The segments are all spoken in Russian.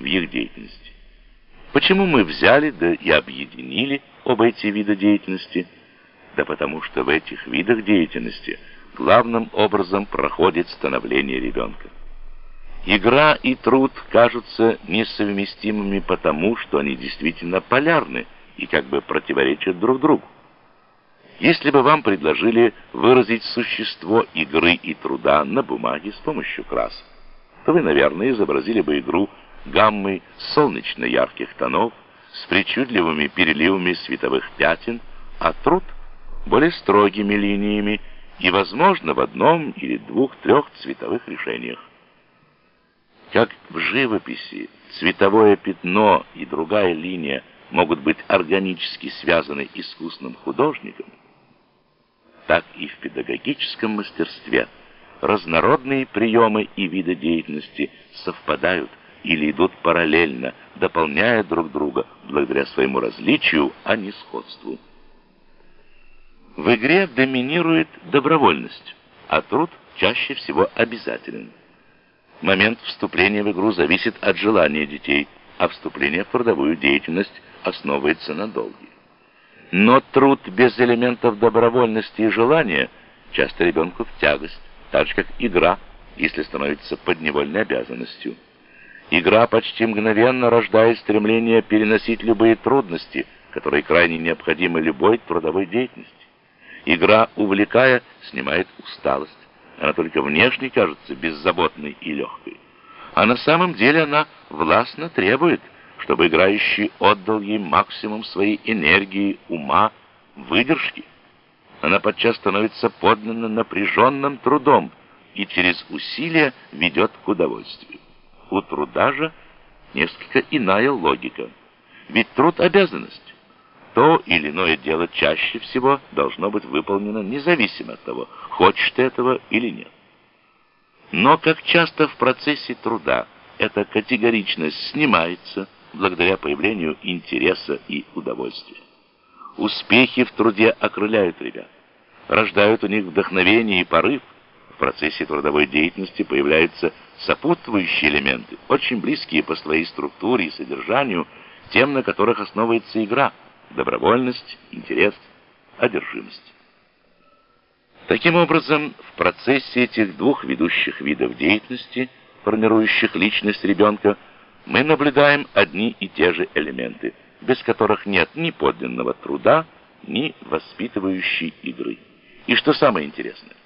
в их деятельности. Почему мы взяли да и объединили оба эти вида деятельности? Да потому что в этих видах деятельности главным образом проходит становление ребенка. Игра и труд кажутся несовместимыми потому, что они действительно полярны и как бы противоречат друг другу. Если бы вам предложили выразить существо игры и труда на бумаге с помощью красок, то вы, наверное, изобразили бы игру гаммой солнечно-ярких тонов с причудливыми переливами световых пятен, а труд более строгими линиями и, возможно, в одном или двух-трех цветовых решениях. Как в живописи цветовое пятно и другая линия могут быть органически связаны искусным художником, так и в педагогическом мастерстве разнородные приемы и виды деятельности совпадают или идут параллельно, дополняя друг друга благодаря своему различию, а не сходству. В игре доминирует добровольность, а труд чаще всего обязателен. Момент вступления в игру зависит от желания детей, а вступление в трудовую деятельность основывается на долге. Но труд без элементов добровольности и желания часто ребенку в тягость, так же как игра, если становится подневольной обязанностью. Игра почти мгновенно рождает стремление переносить любые трудности, которые крайне необходимы любой трудовой деятельности. Игра, увлекая, снимает усталость. Она только внешне кажется беззаботной и легкой. А на самом деле она властно требует, чтобы играющий отдал ей максимум своей энергии, ума, выдержки. Она подчас становится подлинно напряженным трудом и через усилия ведет к удовольствию. У труда же несколько иная логика. Ведь труд — обязанность. То или иное дело чаще всего должно быть выполнено независимо от того, хочешь ты этого или нет. Но, как часто в процессе труда, эта категоричность снимается благодаря появлению интереса и удовольствия. Успехи в труде окрыляют ребят, рождают у них вдохновение и порыв. Процессе трудовой деятельности появляются сопутствующие элементы, очень близкие по своей структуре и содержанию тем, на которых основывается игра – добровольность, интерес, одержимость. Таким образом, в процессе этих двух ведущих видов деятельности, формирующих личность ребенка, мы наблюдаем одни и те же элементы, без которых нет ни подлинного труда, ни воспитывающей игры. И что самое интересное,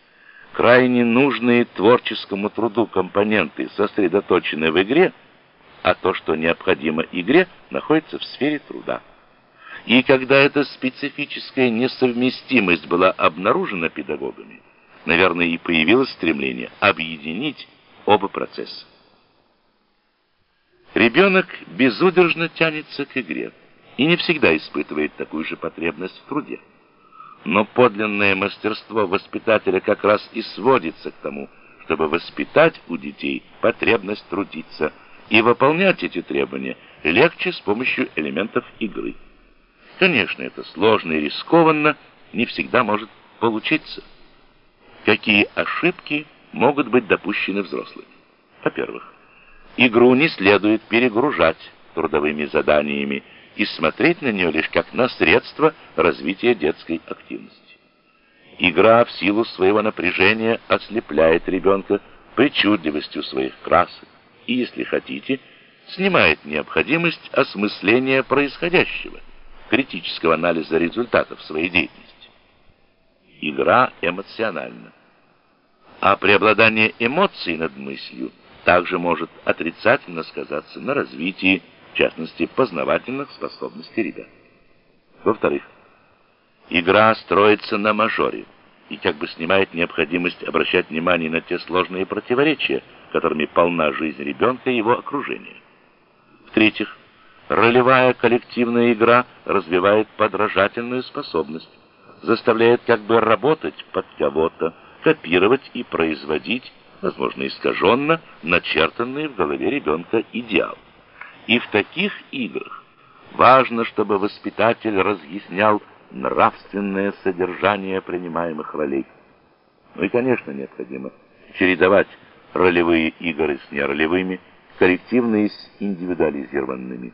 крайне нужные творческому труду компоненты сосредоточены в игре, а то, что необходимо игре, находится в сфере труда. И когда эта специфическая несовместимость была обнаружена педагогами, наверное, и появилось стремление объединить оба процесса. Ребенок безудержно тянется к игре и не всегда испытывает такую же потребность в труде. Но подлинное мастерство воспитателя как раз и сводится к тому, чтобы воспитать у детей потребность трудиться и выполнять эти требования легче с помощью элементов игры. Конечно, это сложно и рискованно, не всегда может получиться. Какие ошибки могут быть допущены взрослыми? Во-первых, игру не следует перегружать трудовыми заданиями и смотреть на нее лишь как на средство развития детской активности. Игра в силу своего напряжения ослепляет ребенка причудливостью своих красок и, если хотите, снимает необходимость осмысления происходящего – критического анализа результатов своей деятельности. Игра эмоциональна. А преобладание эмоций над мыслью также может отрицательно сказаться на развитии, в частности, познавательных способностей ребят. Во-вторых, игра строится на мажоре и как бы снимает необходимость обращать внимание на те сложные противоречия, которыми полна жизнь ребенка и его окружения. В-третьих, Ролевая коллективная игра развивает подражательную способность, заставляет как бы работать под кого-то, копировать и производить, возможно, искаженно, начертанный в голове ребенка идеал. И в таких играх важно, чтобы воспитатель разъяснял нравственное содержание принимаемых ролей. Ну и, конечно, необходимо чередовать ролевые игры с неролевыми, коллективные с индивидуализированными.